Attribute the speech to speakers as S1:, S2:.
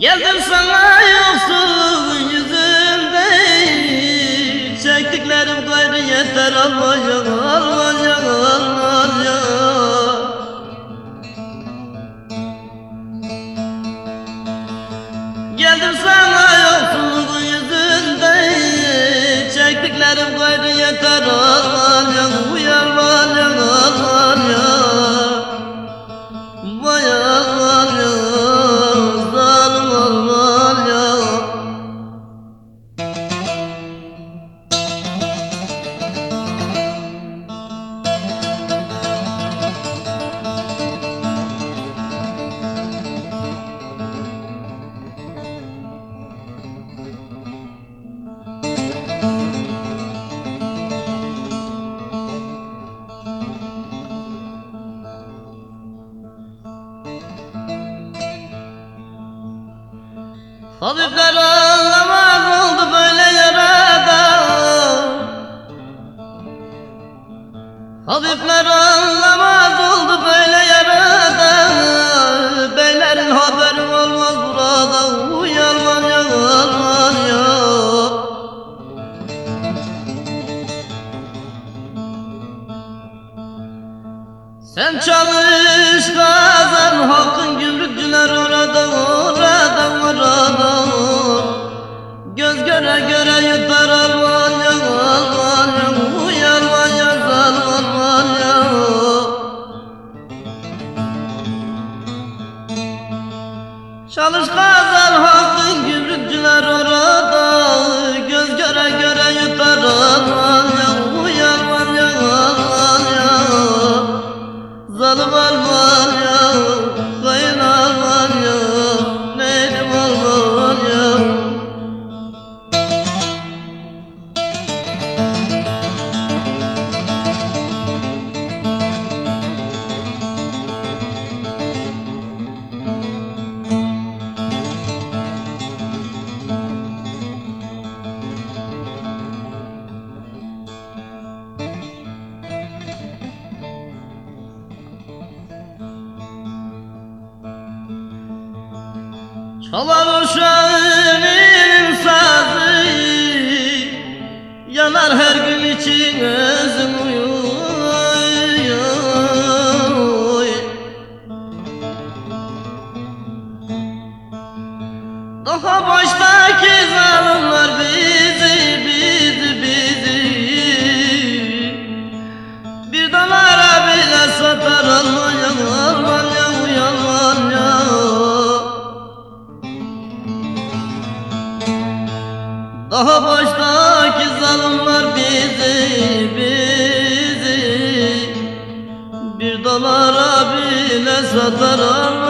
S1: Geldim sana yoksun yüzünde. Çektiklerim gayrı yeter. Almanya, Almanya, Almanya Geldim sana Habibler anlamaz oldu böyle yarada Habibler anlamaz oldu böyle yarada Beylerin haberi olmaz burada Uyanman ya aman ya Sen çalış kazan halkın gümrükçüler orada göre göre yutar Almanya Almanya Uyan Almanya Almanya Çalış kazan halkın gümrükçüler orada Çalar uşağının sazı Yanar her gün için özüm uyuyor. Daha baştaki zalimler Daha baştaki zalimler bizi, bizi. Bir dolara bile satar Almanya